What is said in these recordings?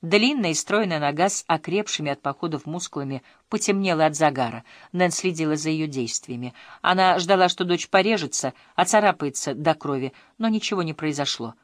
Длинная и стройная нога с окрепшими от походов мускулами потемнела от загара. Нэн следила за ее действиями. Она ждала, что дочь порежется, оцарапается до крови, но ничего не произошло.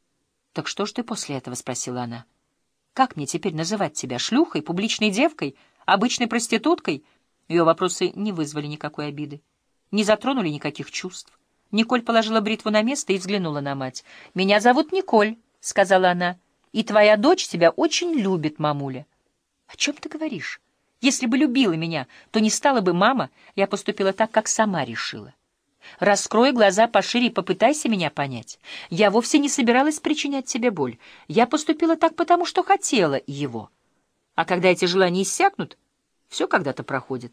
— Так что ж ты после этого? — спросила она. — Как мне теперь называть тебя? Шлюхой, публичной девкой, обычной проституткой? Ее вопросы не вызвали никакой обиды, не затронули никаких чувств. Николь положила бритву на место и взглянула на мать. — Меня зовут Николь, — сказала она. — и твоя дочь тебя очень любит, мамуля. — О чем ты говоришь? Если бы любила меня, то не стала бы мама, я поступила так, как сама решила. Раскрой глаза пошире и попытайся меня понять. Я вовсе не собиралась причинять тебе боль. Я поступила так, потому что хотела его. А когда эти желания иссякнут, все когда-то проходит,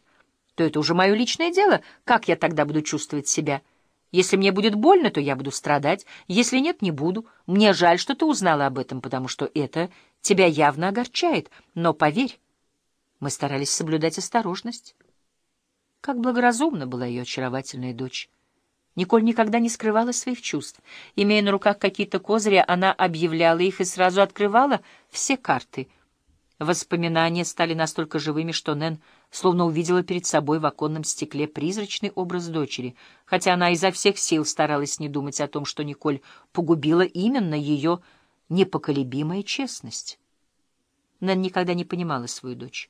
то это уже мое личное дело, как я тогда буду чувствовать себя — если мне будет больно, то я буду страдать. Если нет, не буду. Мне жаль, что ты узнала об этом, потому что это тебя явно огорчает. Но поверь, мы старались соблюдать осторожность. Как благоразумна была ее очаровательная дочь. Николь никогда не скрывала своих чувств. Имея на руках какие-то козыри, она объявляла их и сразу открывала все карты. Воспоминания стали настолько живыми, что Нэн словно увидела перед собой в оконном стекле призрачный образ дочери, хотя она изо всех сил старалась не думать о том, что Николь погубила именно ее непоколебимая честность. Нэн никогда не понимала свою дочь.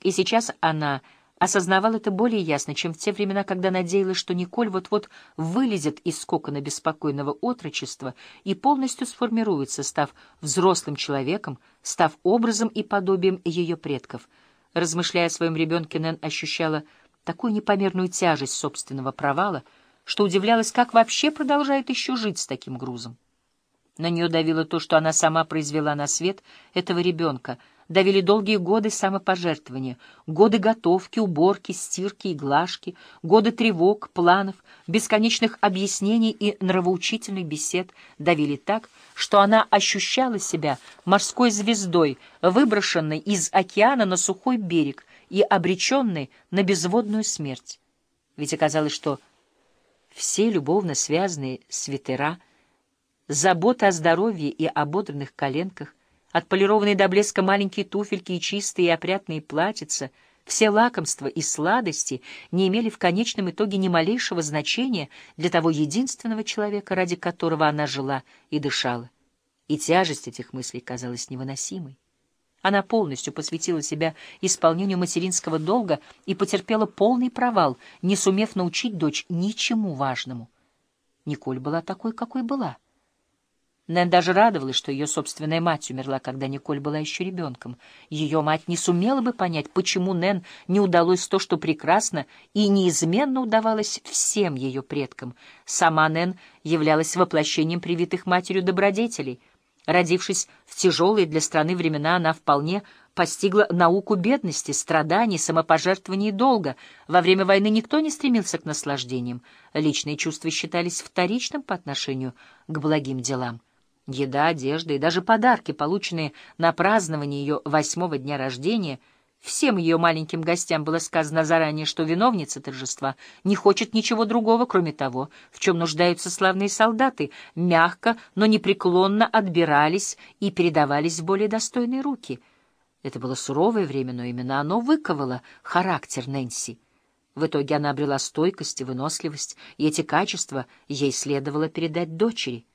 И сейчас она осознавал это более ясно, чем в те времена, когда надеялась, что Николь вот-вот вылезет из кокона беспокойного отрочества и полностью сформируется, став взрослым человеком, став образом и подобием ее предков — Размышляя о своем ребенке, Нэн ощущала такую непомерную тяжесть собственного провала, что удивлялась, как вообще продолжает еще жить с таким грузом. На нее давило то, что она сама произвела на свет этого ребенка, давили долгие годы самопожертвования, годы готовки, уборки, стирки и глажки, годы тревог, планов, бесконечных объяснений и нравоучительных бесед давили так, что она ощущала себя морской звездой, выброшенной из океана на сухой берег и обреченной на безводную смерть. Ведь оказалось, что все любовно связанные свитера, забота о здоровье и ободранных коленках, отполированные до блеска маленькие туфельки и чистые и опрятные платьица — все лакомства и сладости не имели в конечном итоге ни малейшего значения для того единственного человека, ради которого она жила и дышала. И тяжесть этих мыслей казалась невыносимой. Она полностью посвятила себя исполнению материнского долга и потерпела полный провал, не сумев научить дочь ничему важному. Николь была такой, какой была — Нэн даже радовалась, что ее собственная мать умерла, когда Николь была еще ребенком. Ее мать не сумела бы понять, почему Нэн не удалось то, что прекрасно и неизменно удавалось всем ее предкам. Сама Нэн являлась воплощением привитых матерью добродетелей. Родившись в тяжелые для страны времена, она вполне постигла науку бедности, страданий, самопожертвований и долга. Во время войны никто не стремился к наслаждениям. Личные чувства считались вторичным по отношению к благим делам. Еда, одежда и даже подарки, полученные на празднование ее восьмого дня рождения, всем ее маленьким гостям было сказано заранее, что виновница торжества не хочет ничего другого, кроме того, в чем нуждаются славные солдаты, мягко, но непреклонно отбирались и передавались в более достойные руки. Это было суровое время, но именно оно выковало характер Нэнси. В итоге она обрела стойкость и выносливость, и эти качества ей следовало передать дочери —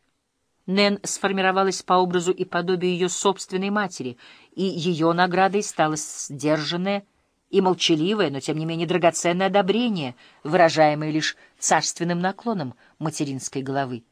Нэн сформировалась по образу и подобию ее собственной матери, и ее наградой стало сдержанное и молчаливое, но тем не менее драгоценное одобрение, выражаемое лишь царственным наклоном материнской головы.